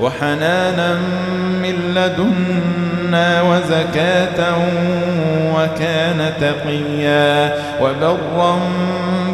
وحنانا من لدنا وزكاة وكان تقيا وبرا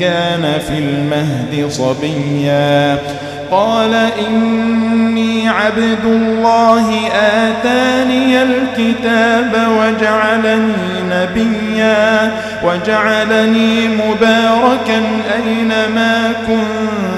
كان في المهد صبيا. قال إني عبد الله آتاني الكتاب وجعلني نبيا. وجعلني مباركا أينما كنت.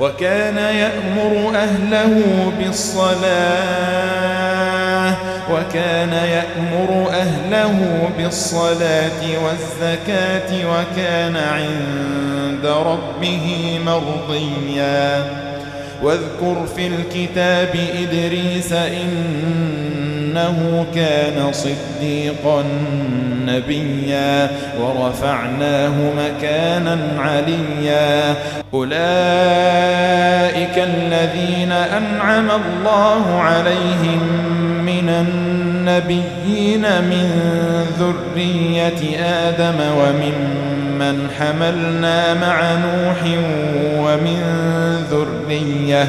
وكان يأمر أهله بالصلاة وكان يأمر أهله بالصلاة والزكاة وكان عند ربه مرضيا. واذكر في الكتاب إدريس إنه كان صديقا نبيا ورفعناه مكانا عليا. أولئك الذين أنعم الله عليهم من النبيين من ذرية آدم وممن حملنا مع نوح ومن ذرية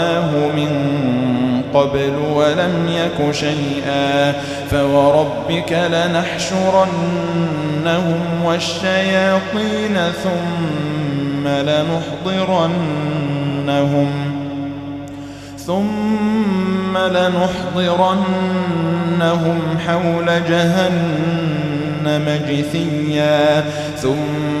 من قبل ولم يك شيئا فوربك لنحشرنهم والشياطين ثم لنحضرنهم ثم لنحضرنهم حول جهنم جثيا ثم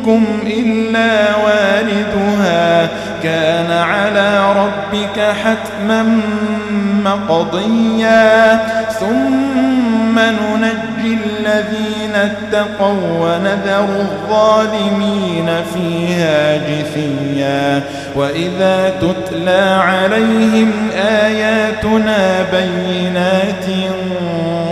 منكم إلا واردها كان على ربك حتما مقضيا. ثم ننجي الذين اتقوا ونذر الظالمين فيها جثيا. وإذا تتلى عليهم آياتنا بينات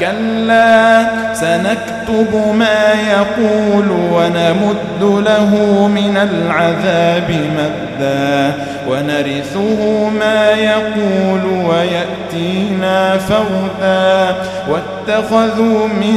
كلا سنكتب ما يقول ونمد له من العذاب مدا ونرثه ما يقول ويأتينا فودا واتخذوا من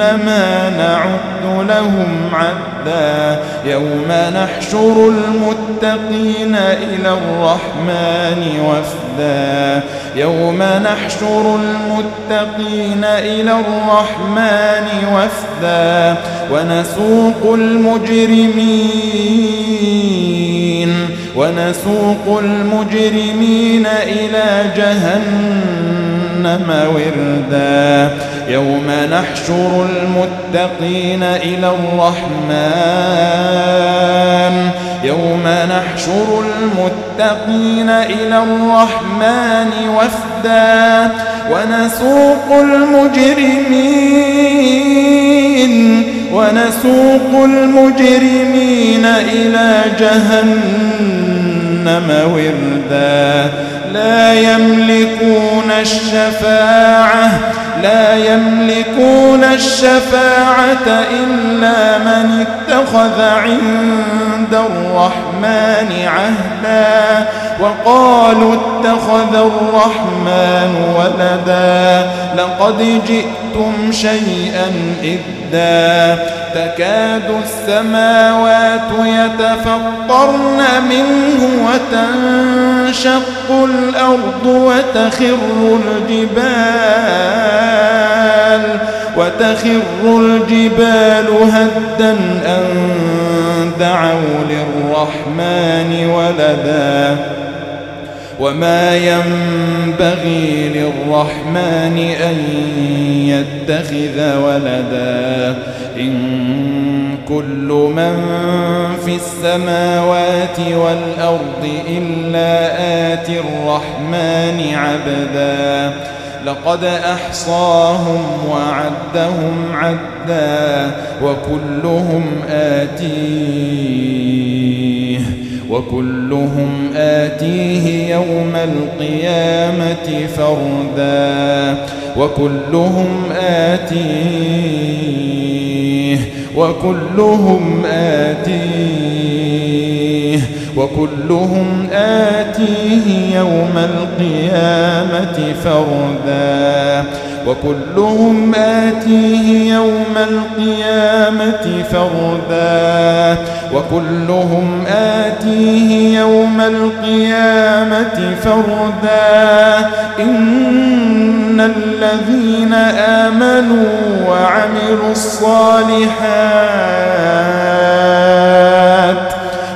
إنما نعد لهم عدا يوم نحشر المتقين إلى الرحمن وفدا يوم نحشر المتقين إلى الرحمن وفدا ونسوق المجرمين ونسوق المجرمين إلى جهنم وردا يوم نحشر المتقين إلى الرحمن. يوم نحشر المتقين إلى الرحمن وفدا. ونسوق المجرمين ونسوق المجرمين إلى جهنم وردا. لا يملكون الشفاعة لا يملكون الشفاعة إلا من اتخذ عند الرحمن عهدا. وقالوا اتخذ الرحمن ولدا لقد جئتم شيئا إدا تكاد السماوات يتفطرن منه وتنشق الأرض وتخر الجبال وتخر الجبال هدا أن دعوا للرحمن ولدا وما ينبغي للرحمن أن يتخذ ولدا إن كل من في السماوات والأرض إلا آتي الرحمن عبدا لقد أحصاهم وعدهم عدا وكلهم آتيه وكلهم آتيه يوم القيامة فردا. وكلهم آتيه وكلهم آتيه وكلهم آتيه يوم القيامة فردا. وكلهم آتيه يوم القيامة فردا. وكلهم آتيه يوم القيامة فردا. إن الذين آمنوا وعملوا الصالحات